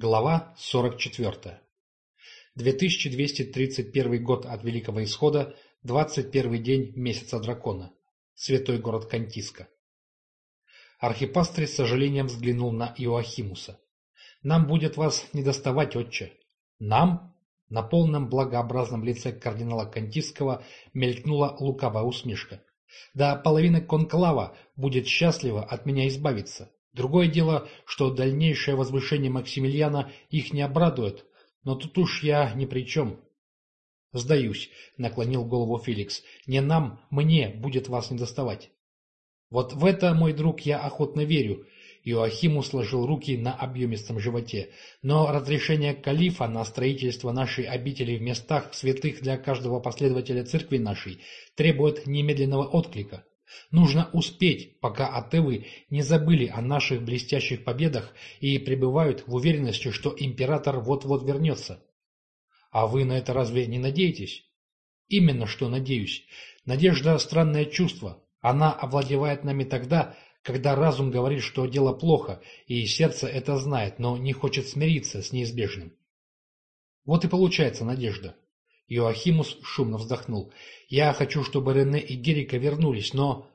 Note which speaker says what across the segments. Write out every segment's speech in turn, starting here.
Speaker 1: Глава 44. 2231 год от Великого Исхода, 21 день месяца дракона. Святой город Кантиска. Архипастырь с сожалением взглянул на Иоахимуса. «Нам будет вас не доставать, отче». «Нам?» На полном благообразном лице кардинала Кантиского мелькнула лукавая усмешка. «Да половина конклава будет счастлива от меня избавиться. Другое дело, что дальнейшее возвышение Максимилиана их не обрадует, но тут уж я ни при чем. «Сдаюсь», — наклонил голову Феликс, — «не нам, мне будет вас не доставать». «Вот в это, мой друг, я охотно верю», — Иоахиму сложил руки на объемистом животе, «но разрешение калифа на строительство нашей обители в местах, святых для каждого последователя церкви нашей, требует немедленного отклика. Нужно успеть, пока атевы не забыли о наших блестящих победах и пребывают в уверенности, что император вот-вот вернется. А вы на это разве не надеетесь? Именно что надеюсь. Надежда – странное чувство. Она овладевает нами тогда, когда разум говорит, что дело плохо, и сердце это знает, но не хочет смириться с неизбежным. Вот и получается надежда. Иоахимус шумно вздохнул. «Я хочу, чтобы Рене и Герика вернулись, но...»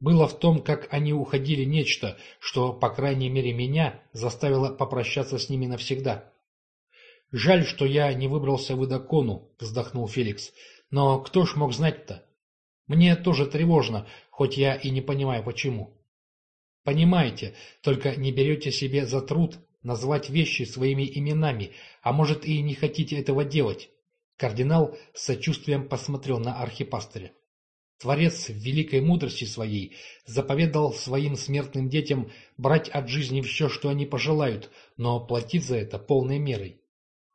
Speaker 1: Было в том, как они уходили нечто, что, по крайней мере, меня заставило попрощаться с ними навсегда. «Жаль, что я не выбрался в Идакону», — вздохнул Феликс. «Но кто ж мог знать-то? Мне тоже тревожно, хоть я и не понимаю, почему». «Понимаете, только не берете себе за труд назвать вещи своими именами, а может и не хотите этого делать. Кардинал с сочувствием посмотрел на архипастыря. Творец в великой мудрости своей заповедал своим смертным детям брать от жизни все, что они пожелают, но платить за это полной мерой.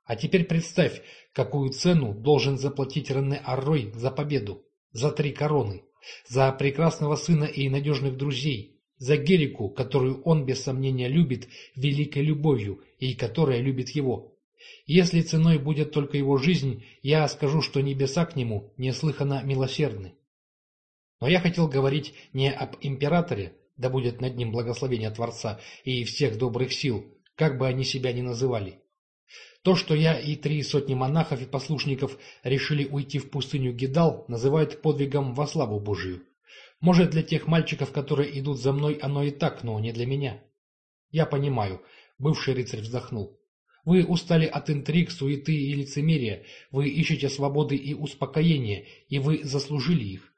Speaker 1: А теперь представь, какую цену должен заплатить Рене Аррой за победу, за три короны, за прекрасного сына и надежных друзей, за Герику, которую он без сомнения любит великой любовью и которая любит его. Если ценой будет только его жизнь, я скажу, что небеса к нему неслыханно милосердны. Но я хотел говорить не об императоре, да будет над ним благословение Творца и всех добрых сил, как бы они себя ни называли. То, что я и три сотни монахов и послушников решили уйти в пустыню Гидал, называют подвигом во славу Божию. Может, для тех мальчиков, которые идут за мной, оно и так, но не для меня. Я понимаю, бывший рыцарь вздохнул. Вы устали от интриг, суеты и лицемерия, вы ищете свободы и успокоения, и вы заслужили их.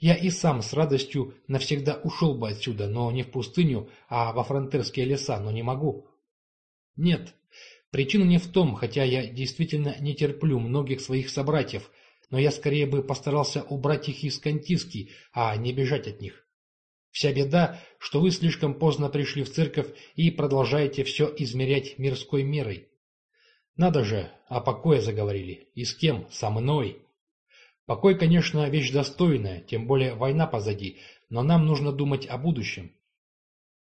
Speaker 1: Я и сам с радостью навсегда ушел бы отсюда, но не в пустыню, а во фронтерские леса, но не могу. Нет, причина не в том, хотя я действительно не терплю многих своих собратьев, но я скорее бы постарался убрать их из Кантиски, а не бежать от них. Вся беда, что вы слишком поздно пришли в церковь и продолжаете все измерять мирской мерой. Надо же, о покое заговорили. И с кем? Со мной. Покой, конечно, вещь достойная, тем более война позади, но нам нужно думать о будущем.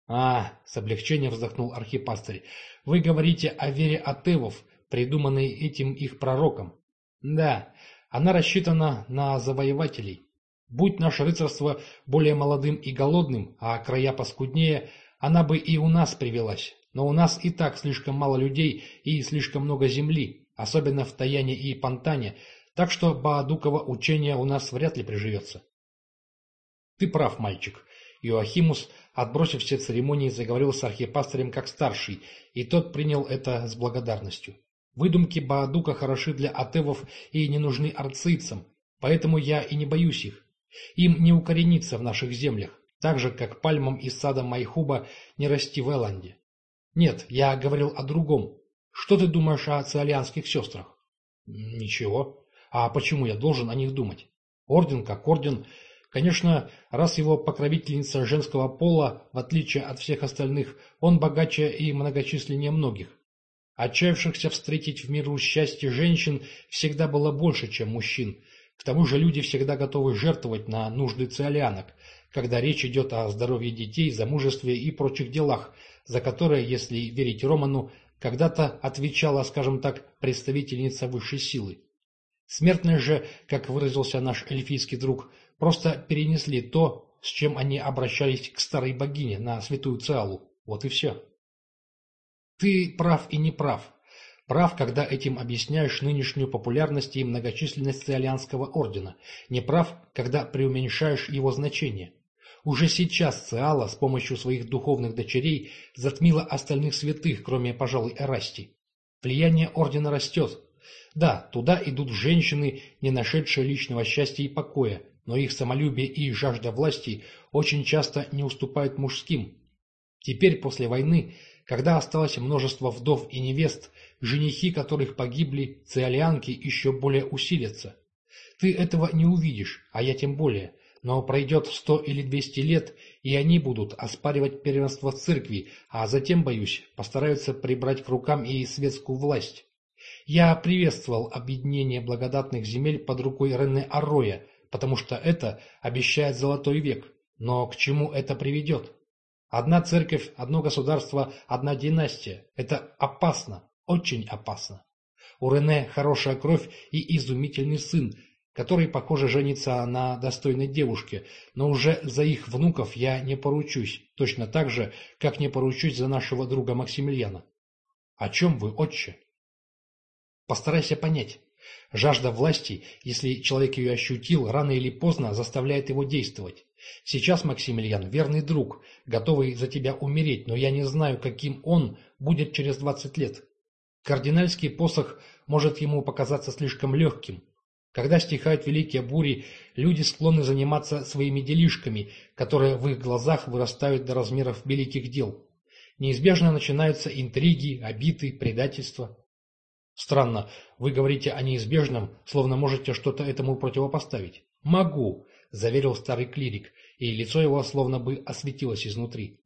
Speaker 1: А, с облегчением вздохнул архипастырь, вы говорите о вере атевов, придуманной этим их пророком. Да, она рассчитана на завоевателей. Будь наше рыцарство более молодым и голодным, а края поскуднее, она бы и у нас привелась. Но у нас и так слишком мало людей и слишком много земли, особенно в Таяне и Пантане, так что Баадуково учение у нас вряд ли приживется. Ты прав, мальчик. Иоахимус, отбросив все церемонии, заговорил с архипастырем как старший, и тот принял это с благодарностью. Выдумки Баадука хороши для атевов и не нужны арцийцам, поэтому я и не боюсь их. Им не укорениться в наших землях, так же, как пальмам из сада Майхуба не расти в Эланде. Нет, я говорил о другом. Что ты думаешь о циолианских сестрах? Ничего. А почему я должен о них думать? Орден как орден. Конечно, раз его покровительница женского пола, в отличие от всех остальных, он богаче и многочисленнее многих. Отчаявшихся встретить в миру счастье женщин всегда было больше, чем мужчин, к тому же люди всегда готовы жертвовать на нужды циолианок, когда речь идет о здоровье детей, замужестве и прочих делах, за которые, если верить Роману, когда-то отвечала, скажем так, представительница высшей силы. Смертные же, как выразился наш эльфийский друг, просто перенесли то, с чем они обращались к старой богине на святую Циалу. Вот и все. Ты прав и не прав. Прав, когда этим объясняешь нынешнюю популярность и многочисленность Циолианского ордена. Не прав, когда преуменьшаешь его значение. Уже сейчас Циала с помощью своих духовных дочерей затмила остальных святых, кроме, пожалуй, Эрасти. Влияние ордена растет. Да, туда идут женщины, не нашедшие личного счастья и покоя, но их самолюбие и жажда власти очень часто не уступают мужским. Теперь, после войны, когда осталось множество вдов и невест, женихи которых погибли, циолианки еще более усилятся. Ты этого не увидишь, а я тем более. Но пройдет сто или двести лет, и они будут оспаривать первенство церкви, а затем, боюсь, постараются прибрать к рукам и светскую власть. Я приветствовал объединение благодатных земель под рукой Рене Арроя, потому что это обещает золотой век. Но к чему это приведет? Одна церковь, одно государство, одна династия. Это опасно, очень опасно. У Рене хорошая кровь и изумительный сын, который, похоже, женится на достойной девушке, но уже за их внуков я не поручусь, точно так же, как не поручусь за нашего друга Максимилиана. О чем вы, отче? Постарайся понять. Жажда власти, если человек ее ощутил, рано или поздно заставляет его действовать. Сейчас Максимилиан – верный друг, готовый за тебя умереть, но я не знаю, каким он будет через двадцать лет. Кардинальский посох может ему показаться слишком легким, когда стихают великие бури, люди склонны заниматься своими делишками, которые в их глазах вырастают до размеров великих дел. Неизбежно начинаются интриги, обиды, предательства. Странно, вы говорите о неизбежном, словно можете что-то этому противопоставить. Могу, заверил старый клирик, и лицо его словно бы осветилось изнутри.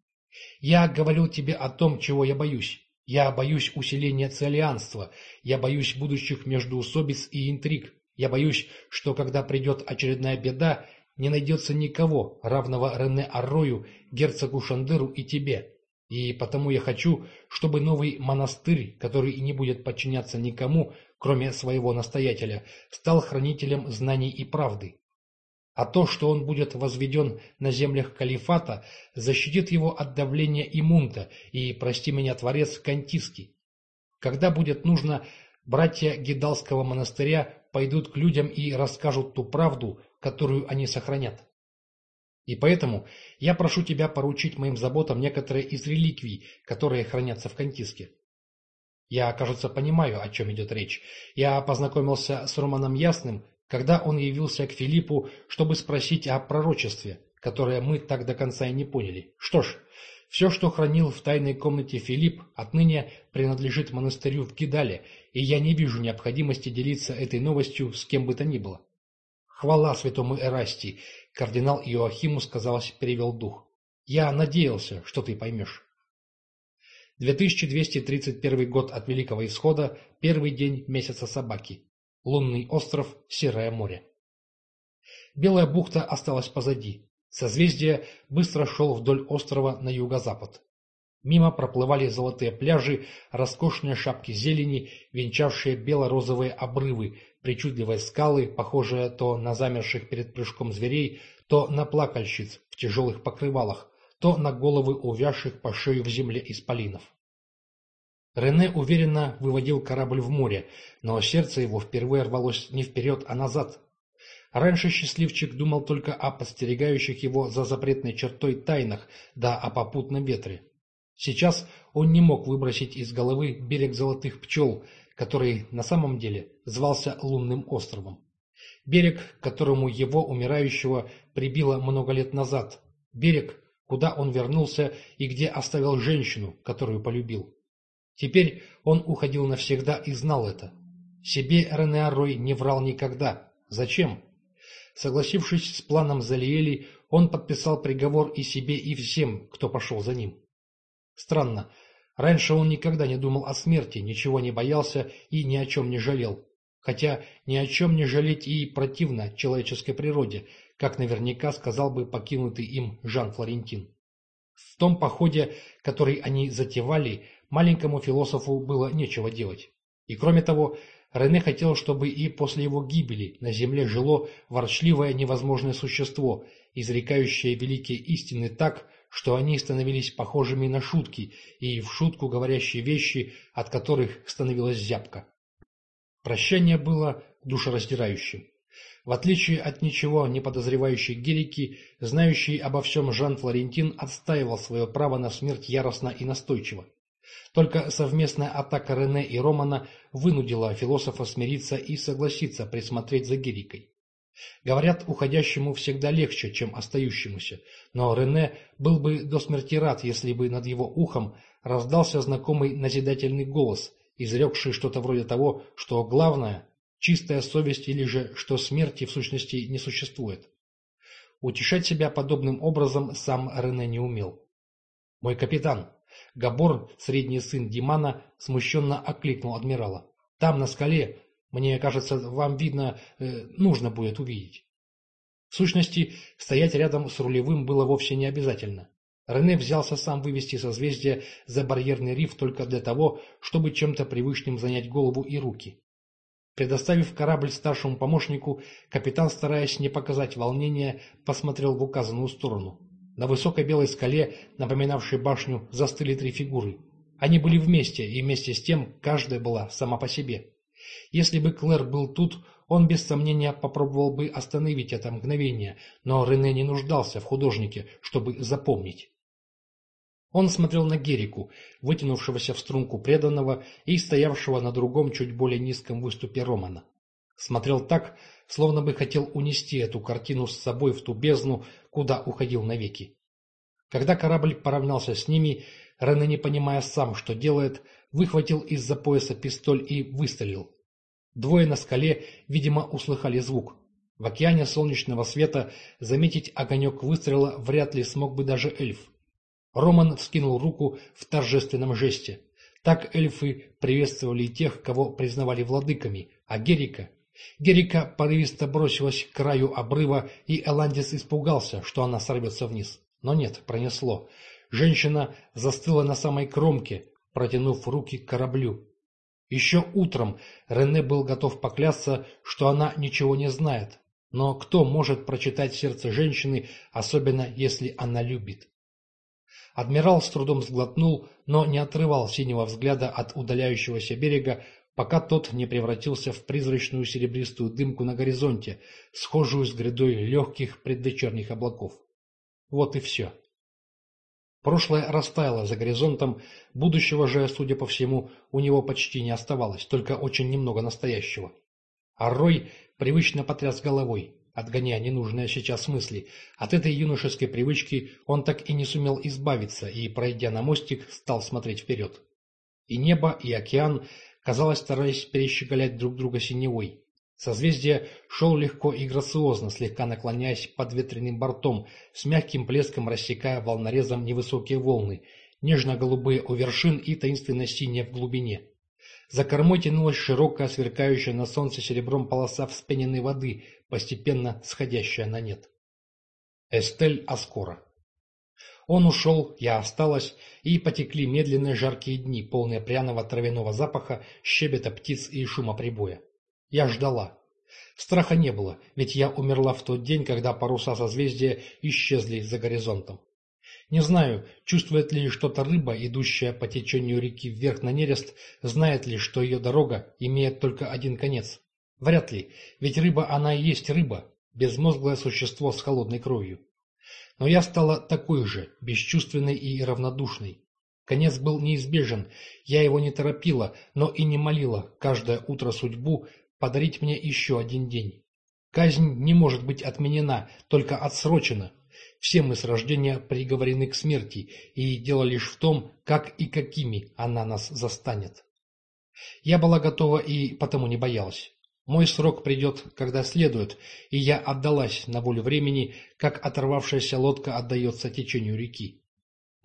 Speaker 1: Я говорил тебе о том, чего я боюсь. Я боюсь усиления целианства, я боюсь будущих междоусобиц и интриг, я боюсь, что когда придет очередная беда, не найдется никого, равного Рене Аррою, герцогу Шандыру и тебе. И потому я хочу, чтобы новый монастырь, который не будет подчиняться никому, кроме своего настоятеля, стал хранителем знаний и правды. А то, что он будет возведен на землях калифата, защитит его от давления имунта и, прости меня, Творец Кантиски. Когда будет нужно, братья Гидалского монастыря пойдут к людям и расскажут ту правду, которую они сохранят. И поэтому я прошу тебя поручить моим заботам некоторые из реликвий, которые хранятся в Кантиске. Я, кажется, понимаю, о чем идет речь. Я познакомился с Романом Ясным, когда он явился к Филиппу, чтобы спросить о пророчестве, которое мы так до конца и не поняли. Что ж, все, что хранил в тайной комнате Филипп, отныне принадлежит монастырю в Кидале, и я не вижу необходимости делиться этой новостью с кем бы то ни было. Хвала святому Эрасти, кардинал Иоахимус, казалось, перевел дух. Я надеялся, что ты поймешь. 2231 год от Великого Исхода, первый день месяца собаки. Лунный остров, Серое море. Белая бухта осталась позади. Созвездие быстро шел вдоль острова на юго-запад. Мимо проплывали золотые пляжи, роскошные шапки зелени, венчавшие бело-розовые обрывы, причудливые скалы, похожие то на замерших перед прыжком зверей, то на плакальщиц в тяжелых покрывалах, то на головы увязших по шею в земле исполинов. Рене уверенно выводил корабль в море, но сердце его впервые рвалось не вперед, а назад, Раньше счастливчик думал только о подстерегающих его за запретной чертой тайнах, да о попутном ветре. Сейчас он не мог выбросить из головы берег золотых пчел, который на самом деле звался Лунным островом. Берег, к которому его умирающего прибило много лет назад. Берег, куда он вернулся и где оставил женщину, которую полюбил. Теперь он уходил навсегда и знал это. Себе Рене Аррой не врал никогда. Зачем? Согласившись с планом Залиэли, он подписал приговор и себе, и всем, кто пошел за ним. Странно, раньше он никогда не думал о смерти, ничего не боялся и ни о чем не жалел. Хотя ни о чем не жалеть и противно человеческой природе, как наверняка сказал бы покинутый им Жан Флорентин. В том походе, который они затевали, маленькому философу было нечего делать. И кроме того, Рене хотел, чтобы и после его гибели на земле жило ворчливое невозможное существо, изрекающее великие истины так, что они становились похожими на шутки и в шутку говорящие вещи, от которых становилась зябка. Прощание было душераздирающим. В отличие от ничего не подозревающей Герики, знающий обо всем Жан Флорентин отстаивал свое право на смерть яростно и настойчиво. Только совместная атака Рене и Романа вынудила философа смириться и согласиться присмотреть за Герикой. Говорят, уходящему всегда легче, чем остающемуся, но Рене был бы до смерти рад, если бы над его ухом раздался знакомый назидательный голос, изрекший что-то вроде того, что главное – чистая совесть или же, что смерти в сущности не существует. Утешать себя подобным образом сам Рене не умел. «Мой капитан!» Габор, средний сын Димана, смущенно окликнул адмирала. «Там, на скале, мне кажется, вам, видно, э, нужно будет увидеть. В сущности, стоять рядом с рулевым было вовсе не обязательно. Рене взялся сам вывести созвездие за барьерный риф только для того, чтобы чем-то привычным занять голову и руки. Предоставив корабль старшему помощнику, капитан, стараясь не показать волнения, посмотрел в указанную сторону. На высокой белой скале, напоминавшей башню, застыли три фигуры. Они были вместе, и вместе с тем каждая была сама по себе. Если бы Клэр был тут, он без сомнения попробовал бы остановить это мгновение, но Рене не нуждался в художнике, чтобы запомнить. Он смотрел на Герику, вытянувшегося в струнку преданного и стоявшего на другом чуть более низком выступе Романа. Смотрел так, словно бы хотел унести эту картину с собой в ту бездну, куда уходил навеки. Когда корабль поравнялся с ними, Рене, не понимая сам, что делает, выхватил из-за пояса пистоль и выстрелил. Двое на скале, видимо, услыхали звук. В океане солнечного света заметить огонек выстрела вряд ли смог бы даже эльф. Роман вскинул руку в торжественном жесте. Так эльфы приветствовали тех, кого признавали владыками, а Герика... Герика порывисто бросилась к краю обрыва, и Эландис испугался, что она сорвется вниз. Но нет, пронесло. Женщина застыла на самой кромке, протянув руки к кораблю. Еще утром Рене был готов поклясться, что она ничего не знает. Но кто может прочитать сердце женщины, особенно если она любит? Адмирал с трудом сглотнул, но не отрывал синего взгляда от удаляющегося берега, пока тот не превратился в призрачную серебристую дымку на горизонте, схожую с грядой легких предвечерних облаков. Вот и все. Прошлое растаяло за горизонтом, будущего же, судя по всему, у него почти не оставалось, только очень немного настоящего. А Рой привычно потряс головой, отгоняя ненужные сейчас мысли. От этой юношеской привычки он так и не сумел избавиться и, пройдя на мостик, стал смотреть вперед. И небо, и океан, казалось, старались перещеголять друг друга синевой. Созвездие шел легко и грациозно, слегка наклоняясь под ветреным бортом, с мягким плеском рассекая волнорезом невысокие волны, нежно-голубые у вершин и таинственно-синие в глубине. За кормой тянулась широкая, сверкающая на солнце серебром полоса вспененной воды, постепенно сходящая на нет. Эстель Аскора. Он ушел, я осталась, и потекли медленные жаркие дни, полные пряного травяного запаха, щебета птиц и шума прибоя. Я ждала. Страха не было, ведь я умерла в тот день, когда паруса созвездия исчезли за горизонтом. Не знаю, чувствует ли что-то рыба, идущая по течению реки вверх на нерест, знает ли, что ее дорога имеет только один конец. Вряд ли, ведь рыба она и есть рыба, безмозглое существо с холодной кровью. Но я стала такой же, бесчувственной и равнодушной. Конец был неизбежен, я его не торопила, но и не молила каждое утро судьбу подарить мне еще один день. Казнь не может быть отменена, только отсрочена. Все мы с рождения приговорены к смерти, и дело лишь в том, как и какими она нас застанет. Я была готова и потому не боялась. Мой срок придет, когда следует, и я отдалась на волю времени, как оторвавшаяся лодка отдается течению реки.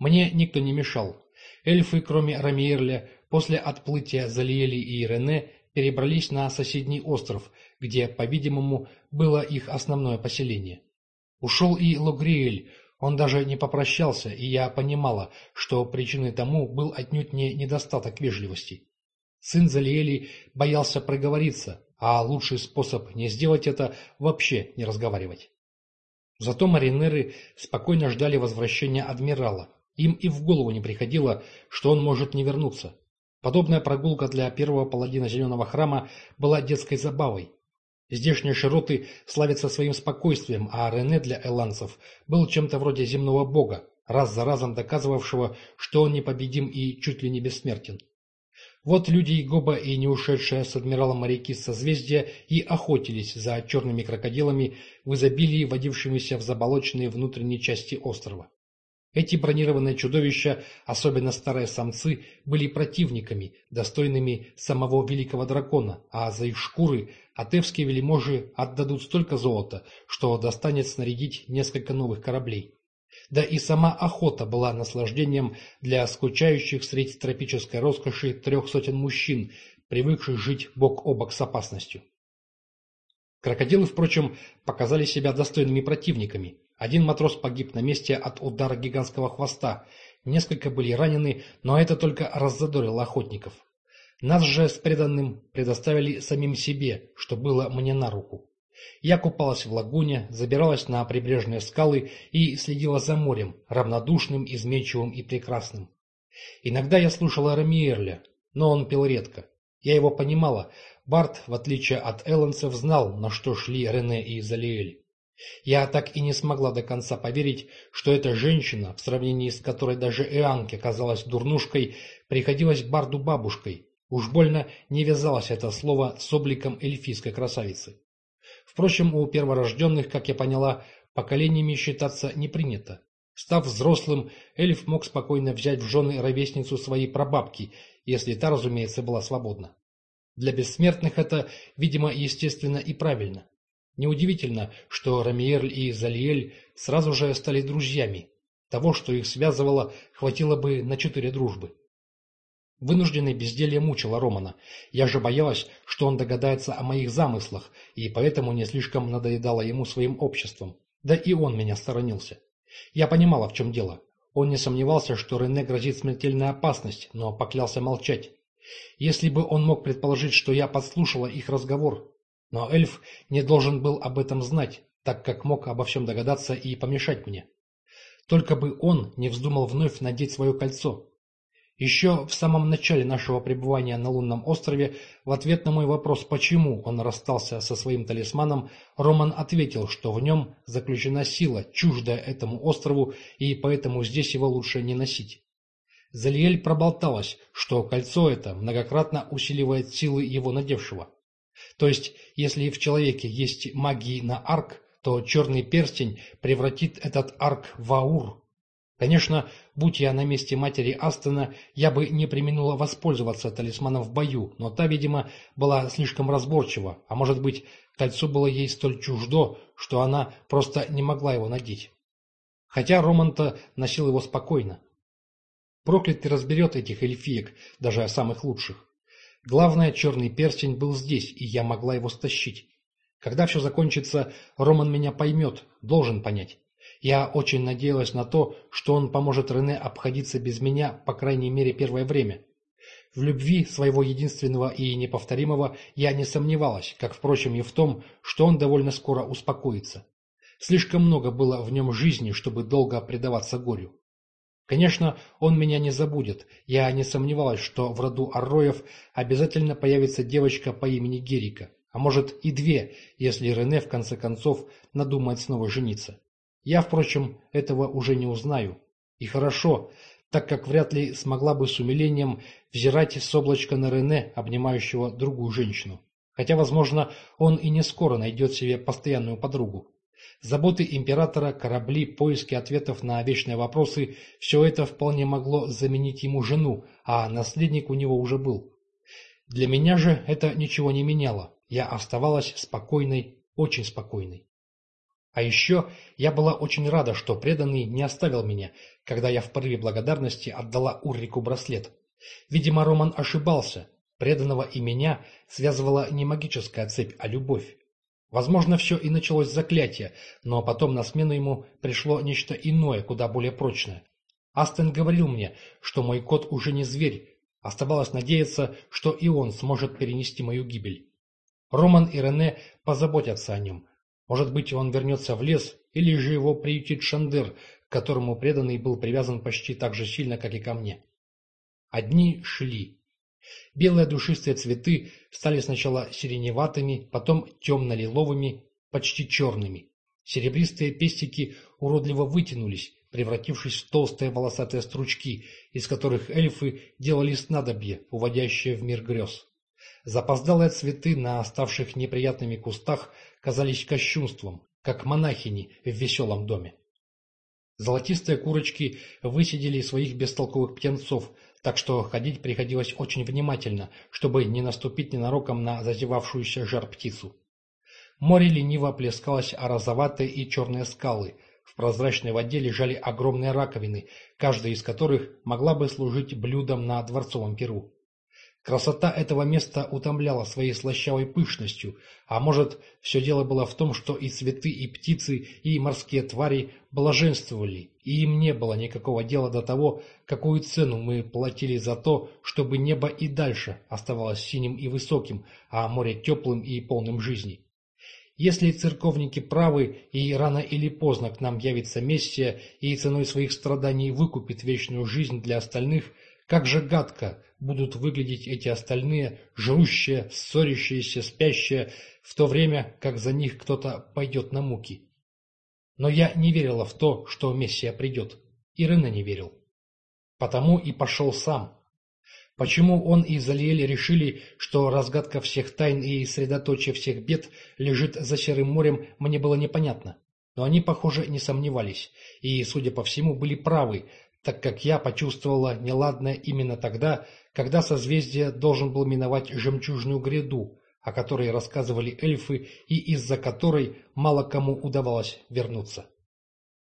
Speaker 1: Мне никто не мешал. Эльфы, кроме Рамиерля, после отплытия Залиэли и Рене, перебрались на соседний остров, где, по-видимому, было их основное поселение. Ушел и Логриэль, он даже не попрощался, и я понимала, что причиной тому был отнюдь не недостаток вежливости. Сын Залиэли боялся проговориться, а лучший способ не сделать это – вообще не разговаривать. Зато маринеры спокойно ждали возвращения адмирала. Им и в голову не приходило, что он может не вернуться. Подобная прогулка для первого паладина Зеленого храма была детской забавой. Здешние широты славятся своим спокойствием, а Рене для эланцев был чем-то вроде земного бога, раз за разом доказывавшего, что он непобедим и чуть ли не бессмертен. Вот люди и Гоба и не ушедшие с адмиралом моряки с созвездия и охотились за черными крокодилами в изобилии, водившимися в заболоченные внутренние части острова. Эти бронированные чудовища, особенно старые самцы, были противниками, достойными самого великого дракона, а за их шкуры атевские вельможи отдадут столько золота, что достанет снарядить несколько новых кораблей. Да и сама охота была наслаждением для скучающих среди тропической роскоши трех сотен мужчин, привыкших жить бок о бок с опасностью. Крокодилы, впрочем, показали себя достойными противниками. Один матрос погиб на месте от удара гигантского хвоста, несколько были ранены, но это только раззадорило охотников. Нас же с преданным предоставили самим себе, что было мне на руку. Я купалась в лагуне, забиралась на прибрежные скалы и следила за морем, равнодушным, изменчивым и прекрасным. Иногда я слушала Рамиерля, но он пел редко. Я его понимала. Барт, в отличие от Элленсов, знал, на что шли Рене и Залиэль. Я так и не смогла до конца поверить, что эта женщина, в сравнении с которой даже Ианке казалась дурнушкой, приходилась Барду бабушкой. Уж больно не вязалось это слово с обликом эльфийской красавицы. Впрочем, у перворожденных, как я поняла, поколениями считаться не принято. Став взрослым, эльф мог спокойно взять в жены ровесницу своей прабабки, если та, разумеется, была свободна. Для бессмертных это, видимо, естественно и правильно. Неудивительно, что Рамиерль и Залиэль сразу же стали друзьями. Того, что их связывало, хватило бы на четыре дружбы. Вынужденное безделье мучило Романа. Я же боялась, что он догадается о моих замыслах, и поэтому не слишком надоедала ему своим обществом. Да и он меня сторонился. Я понимала, в чем дело. Он не сомневался, что Рене грозит смертельная опасность, но поклялся молчать. Если бы он мог предположить, что я подслушала их разговор. Но эльф не должен был об этом знать, так как мог обо всем догадаться и помешать мне. Только бы он не вздумал вновь надеть свое кольцо. Еще в самом начале нашего пребывания на лунном острове в ответ на мой вопрос, почему он расстался со своим талисманом, Роман ответил, что в нем заключена сила, чуждая этому острову, и поэтому здесь его лучше не носить. Залиэль проболталась, что кольцо это многократно усиливает силы его надевшего. То есть, если в человеке есть магии на арк, то черный перстень превратит этот арк в аур, Конечно, будь я на месте матери Астона, я бы не применула воспользоваться талисманом в бою, но та, видимо, была слишком разборчива, а может быть, кольцо было ей столь чуждо, что она просто не могла его надеть. Хотя Роман-то носил его спокойно. Проклятый разберет этих эльфиек, даже самых лучших. Главное, черный перстень был здесь, и я могла его стащить. Когда все закончится, Роман меня поймет, должен понять. Я очень надеялась на то, что он поможет Рене обходиться без меня, по крайней мере, первое время. В любви своего единственного и неповторимого я не сомневалась, как, впрочем, и в том, что он довольно скоро успокоится. Слишком много было в нем жизни, чтобы долго предаваться горю. Конечно, он меня не забудет. Я не сомневалась, что в роду Арроев обязательно появится девочка по имени Герика, а может и две, если Рене в конце концов надумает снова жениться. Я, впрочем, этого уже не узнаю. И хорошо, так как вряд ли смогла бы с умилением взирать с облачка на Рене, обнимающего другую женщину. Хотя, возможно, он и не скоро найдет себе постоянную подругу. Заботы императора, корабли, поиски ответов на вечные вопросы – все это вполне могло заменить ему жену, а наследник у него уже был. Для меня же это ничего не меняло. Я оставалась спокойной, очень спокойной. А еще я была очень рада, что преданный не оставил меня, когда я в порыве благодарности отдала Уррику браслет. Видимо, Роман ошибался. Преданного и меня связывала не магическая цепь, а любовь. Возможно, все и началось с заклятия, но потом на смену ему пришло нечто иное, куда более прочное. Астен говорил мне, что мой кот уже не зверь. Оставалось надеяться, что и он сможет перенести мою гибель. Роман и Рене позаботятся о нем, может быть, он вернется в лес или же его приютит Шандер, к которому преданный был привязан почти так же сильно, как и ко мне. Одни шли. Белые душистые цветы стали сначала сиреневатыми, потом темно-лиловыми, почти черными. Серебристые пестики уродливо вытянулись, превратившись в толстые волосатые стручки, из которых эльфы делали снадобье, уводящее в мир грез. Запоздалые цветы на оставших неприятными кустах казались кощунством, как монахини в веселом доме. Золотистые курочки высидели своих бестолковых птенцов, так что ходить приходилось очень внимательно, чтобы не наступить ненароком на зазевавшуюся жар-птицу. Море лениво плескалось о розоватые и черные скалы, в прозрачной воде лежали огромные раковины, каждая из которых могла бы служить блюдом на дворцовом перу. Красота этого места утомляла своей слащавой пышностью, а может, все дело было в том, что и цветы, и птицы, и морские твари блаженствовали, и им не было никакого дела до того, какую цену мы платили за то, чтобы небо и дальше оставалось синим и высоким, а море теплым и полным жизни. Если церковники правы, и рано или поздно к нам явится Мессия и ценой своих страданий выкупит вечную жизнь для остальных, как же гадко будут выглядеть эти остальные, жрущие, ссорящиеся, спящие, в то время, как за них кто-то пойдет на муки. Но я не верила в то, что Мессия придет. И Рене не верил. Потому и пошел сам. Почему он и Залиэль решили, что разгадка всех тайн и средоточие всех бед лежит за Серым морем, мне было непонятно. Но они, похоже, не сомневались, и, судя по всему, были правы, так как я почувствовала неладное именно тогда, когда созвездие должен был миновать жемчужную гряду, о которой рассказывали эльфы и из-за которой мало кому удавалось вернуться.